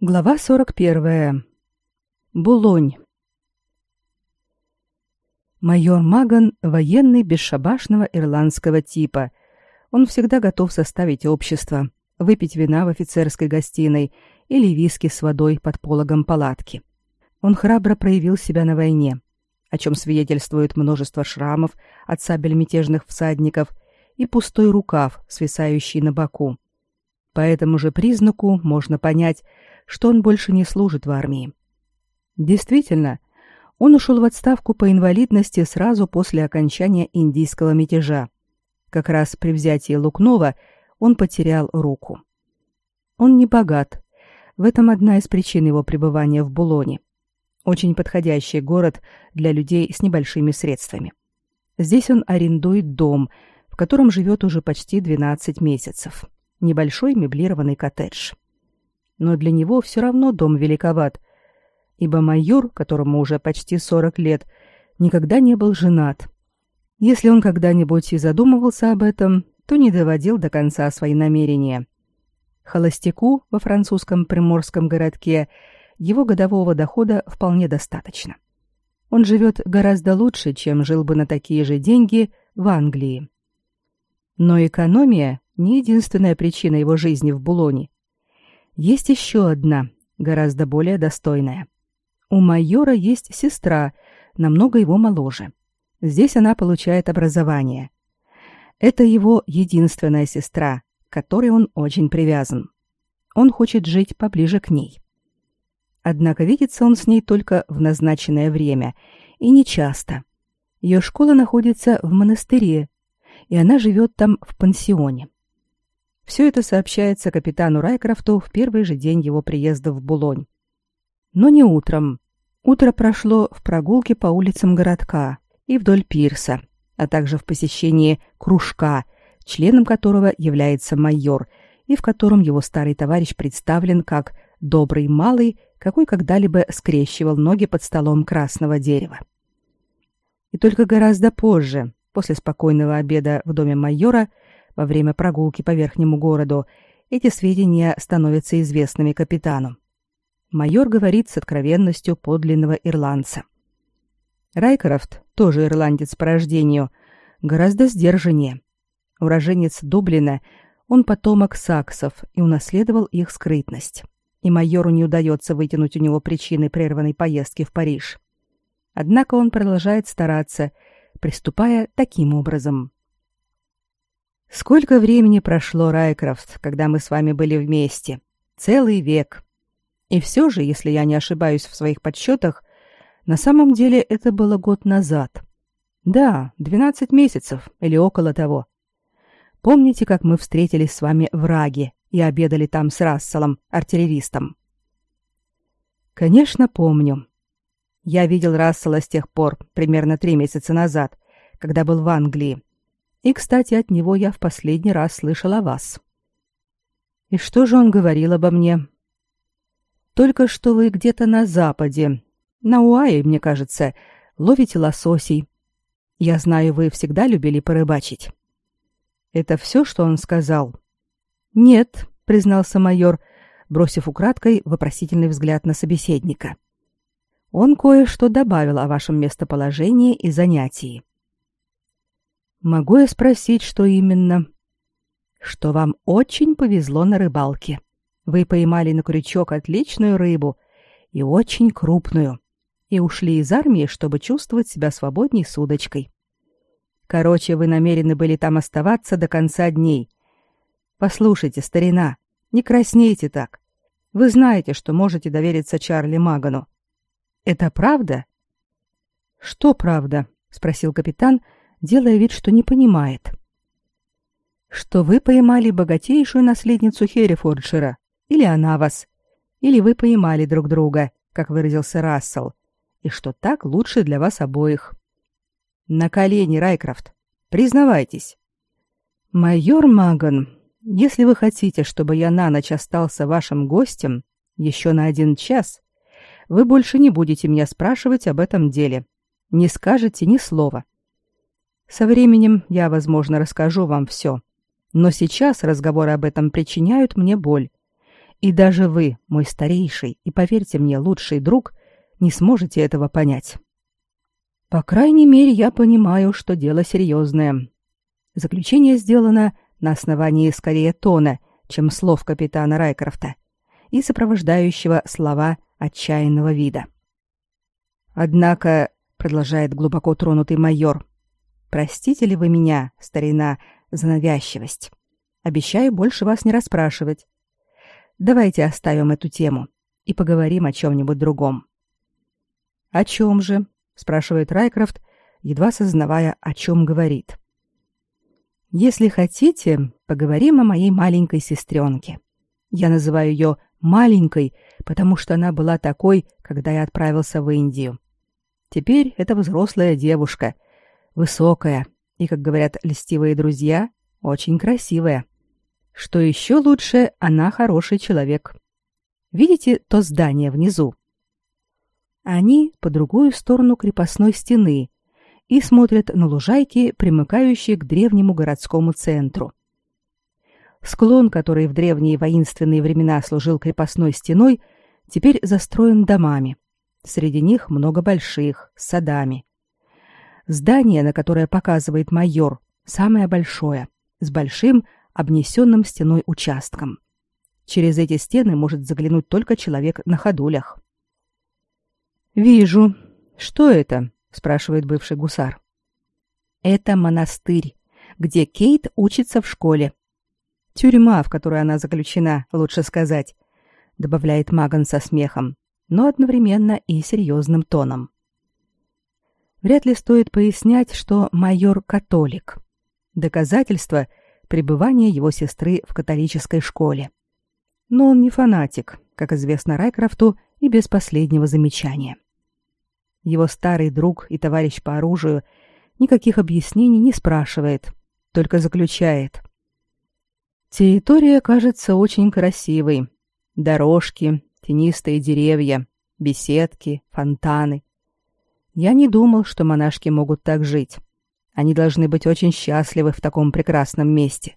Глава 41. Булонь. Майор Маган – военный бесшабашного ирландского типа. Он всегда готов составить общество, выпить вина в офицерской гостиной или виски с водой под пологом палатки. Он храбро проявил себя на войне, о чем свидетельствует множество шрамов от сабель мятежных всадников и пустой рукав, свисающий на боку. По этому же признаку можно понять, что он больше не служит в армии. Действительно, он ушел в отставку по инвалидности сразу после окончания индийского мятежа. Как раз при взятии Лукнова он потерял руку. Он не богат. В этом одна из причин его пребывания в Булоне. Очень подходящий город для людей с небольшими средствами. Здесь он арендует дом, в котором живет уже почти 12 месяцев. Небольшой меблированный коттедж но для него все равно дом великоват, ибо майор, которому уже почти 40 лет, никогда не был женат. Если он когда-нибудь и задумывался об этом, то не доводил до конца свои намерения. Холостяку во французском приморском городке его годового дохода вполне достаточно. Он живет гораздо лучше, чем жил бы на такие же деньги в Англии. Но экономия не единственная причина его жизни в Булоне. Есть еще одна, гораздо более достойная. У майора есть сестра, намного его моложе. Здесь она получает образование. Это его единственная сестра, к которой он очень привязан. Он хочет жить поближе к ней. Однако видится он с ней только в назначенное время и не часто. Ее школа находится в монастыре, и она живет там в пансионе. Все это сообщается капитану Райкрафту в первый же день его приезда в Булонь. Но не утром. Утро прошло в прогулке по улицам городка и вдоль пирса, а также в посещении кружка, членом которого является майор, и в котором его старый товарищ представлен как добрый малый, какой когда-либо скрещивал ноги под столом красного дерева. И только гораздо позже, после спокойного обеда в доме майора, во время прогулки по верхнему городу, эти сведения становятся известными капитану. Майор говорит с откровенностью подлинного ирландца. Райкрофт, тоже ирландец по рождению, гораздо сдержаннее. Уроженец Дублина, он потомок саксов и унаследовал их скрытность. И майору не удается вытянуть у него причины прерванной поездки в Париж. Однако он продолжает стараться, приступая таким образом. Сколько времени прошло, Райкрофт, когда мы с вами были вместе? Целый век. И все же, если я не ошибаюсь в своих подсчетах, на самом деле это было год назад. Да, 12 месяцев или около того. Помните, как мы встретились с вами в Раге и обедали там с Расселом, артиллеристом? Конечно, помню. Я видел Рассела с тех пор, примерно три месяца назад, когда был в Англии. И, кстати, от него я в последний раз слышал о вас. И что же он говорил обо мне? Только что вы где-то на западе, на Уае, мне кажется, ловите лососей. Я знаю, вы всегда любили порыбачить. Это все, что он сказал? Нет, признался майор, бросив украдкой вопросительный взгляд на собеседника. Он кое-что добавил о вашем местоположении и занятии. Могу я спросить, что именно? Что вам очень повезло на рыбалке. Вы поймали на крючок отличную рыбу и очень крупную, и ушли из армии, чтобы чувствовать себя свободней с удочкой. Короче, вы намерены были там оставаться до конца дней. Послушайте, старина, не краснейте так. Вы знаете, что можете довериться Чарли Магану. Это правда? Что правда? спросил капитан, — делая вид, что не понимает. «Что вы поймали богатейшую наследницу Херрифордшира, или она вас, или вы поймали друг друга, как выразился Рассел, и что так лучше для вас обоих». «На колени, Райкрафт! Признавайтесь!» «Майор Маган, если вы хотите, чтобы я на ночь остался вашим гостем, еще на один час, вы больше не будете меня спрашивать об этом деле. Не скажете ни слова. Со временем я, возможно, расскажу вам все. Но сейчас разговоры об этом причиняют мне боль. И даже вы, мой старейший и, поверьте мне, лучший друг, не сможете этого понять. По крайней мере, я понимаю, что дело серьезное. Заключение сделано на основании скорее тона, чем слов капитана Райкрофта и сопровождающего слова отчаянного вида. Однако, продолжает глубоко тронутый майор, простите ли вы меня, старина, за навязчивость? Обещаю больше вас не расспрашивать. Давайте оставим эту тему и поговорим о чем-нибудь другом. О чем же? спрашивает Райкрофт, едва сознавая, о чем говорит. Если хотите, поговорим о моей маленькой сестренке. Я называю ее маленькой, потому что она была такой, когда я отправился в Индию. Теперь это взрослая девушка, высокая и, как говорят льстивые друзья, очень красивая. Что еще лучше, она хороший человек. Видите то здание внизу? Они по другую сторону крепостной стены и смотрят на лужайки, примыкающие к древнему городскому центру. Склон, который в древние воинственные времена служил крепостной стеной, теперь застроен домами. Среди них много больших, с садами. Здание, на которое показывает майор, самое большое, с большим, обнесенным стеной участком. Через эти стены может заглянуть только человек на ходулях. «Вижу. Что это?» — спрашивает бывший гусар. «Это монастырь, где Кейт учится в школе. Тюрьма, в которой она заключена, лучше сказать», — добавляет Маган со смехом, но одновременно и серьезным тоном. Вряд ли стоит пояснять, что майор католик. Доказательство — пребывание его сестры в католической школе. Но он не фанатик, как известно Райкрафту, и без последнего замечания. Его старый друг и товарищ по оружию никаких объяснений не спрашивает, только заключает. Территория кажется очень красивой. Дорожки, тенистые деревья, беседки, фонтаны. Я не думал, что монашки могут так жить. Они должны быть очень счастливы в таком прекрасном месте.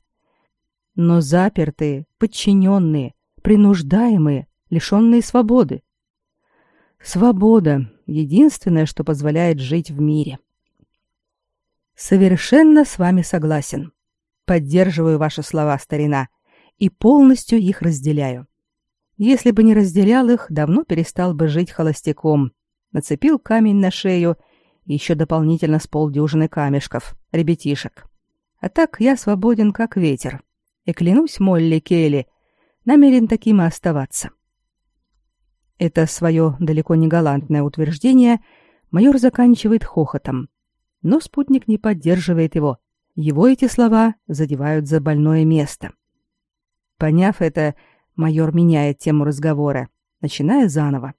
Но запертые, подчиненные, принуждаемые, лишенные свободы. Свобода — единственное, что позволяет жить в мире. Совершенно с вами согласен. Поддерживаю ваши слова, старина, и полностью их разделяю. Если бы не разделял их, давно перестал бы жить холостяком. Нацепил камень на шею и еще дополнительно с полдюжины камешков, ребятишек. А так я свободен, как ветер. И клянусь Молли Келли, намерен таким и оставаться. Это свое далеко не галантное утверждение майор заканчивает хохотом. Но спутник не поддерживает его. Его эти слова задевают за больное место. Поняв это, майор меняет тему разговора, начиная заново.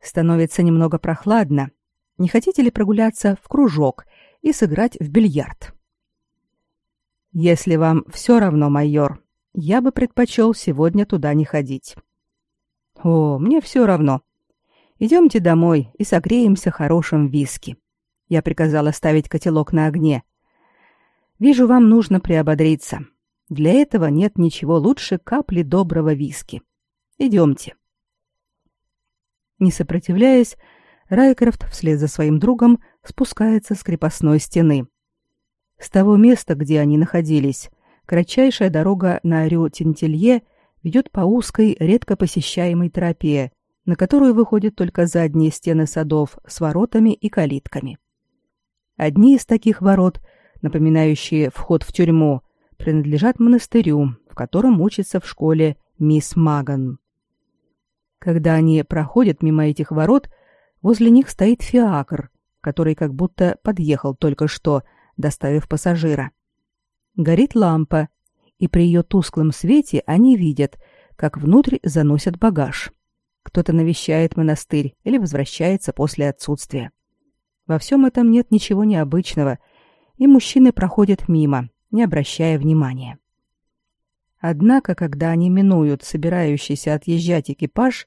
Становится немного прохладно. Не хотите ли прогуляться в кружок и сыграть в бильярд? Если вам все равно, майор, я бы предпочел сегодня туда не ходить. О, мне все равно. Идемте домой и согреемся хорошим виски. Я приказала ставить котелок на огне. Вижу, вам нужно приободриться. Для этого нет ничего лучше капли доброго виски. Идемте. Не сопротивляясь, Райкрофт вслед за своим другом спускается с крепостной стены. С того места, где они находились, кратчайшая дорога на Рю-Тентелье — ведет по узкой, редко посещаемой тропе, на которую выходят только задние стены садов с воротами и калитками. Одни из таких ворот, напоминающие вход в тюрьму, принадлежат монастырю, в котором учится в школе мисс Маган. Когда они проходят мимо этих ворот, возле них стоит фиакр, который как будто подъехал только что, доставив пассажира. Горит лампа, и при ее тусклом свете они видят, как внутрь заносят багаж. Кто-то навещает монастырь или возвращается после отсутствия. Во всем этом нет ничего необычного, и мужчины проходят мимо, не обращая внимания. Однако, когда они минуют собирающийся отъезжать экипаж,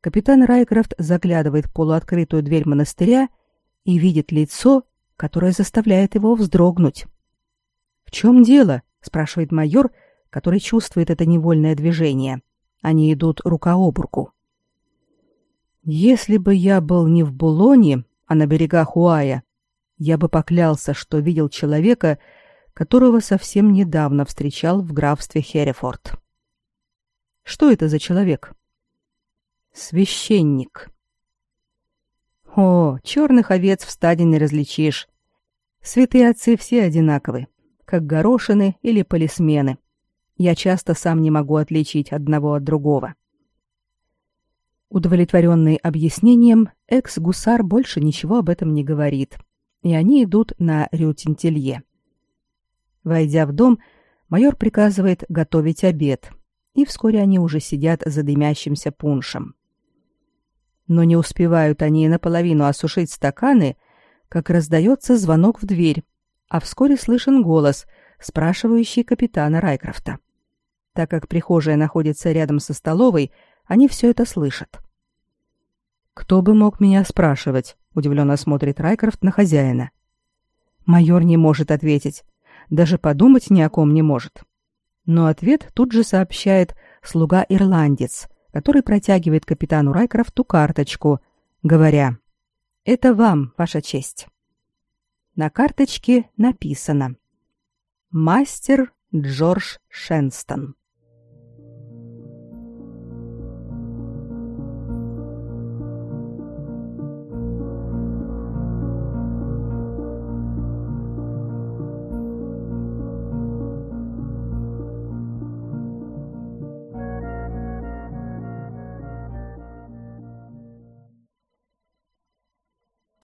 капитан Райкрафт заглядывает в полуоткрытую дверь монастыря и видит лицо, которое заставляет его вздрогнуть. «В чем дело?» спрашивает майор, который чувствует это невольное движение, Они идут рука об руку. Если бы я был не в Булоне, а на берегах Уая, я бы поклялся, что видел человека, которого совсем недавно встречал в графстве Херефорд. Что это за человек? Священник. О, черных овец в стаде не различишь. Святые отцы все одинаковы, как горошины или полисмены. Я часто сам не могу отличить одного от другого. Удовлетворенный объяснением, экс-гусар больше ничего об этом не говорит, и они идут на Рютентелье. Войдя в дом, майор приказывает готовить обед, и вскоре они уже сидят за дымящимся пуншем. Но не успевают они наполовину осушить стаканы, как раздается звонок в дверь, а вскоре слышен голос, спрашивающий капитана Райкрофта. Так как прихожая находится рядом со столовой, они все это слышат. «Кто бы мог меня спрашивать?» — удивленно смотрит Райкрофт на хозяина. Майор не может ответить. Даже подумать ни о ком не может. Но ответ тут же сообщает слуга-ирландец, который протягивает капитану Райкрофту карточку, говоря «Это вам, ваша честь». На карточке написано «Мастер Джордж Шенстон».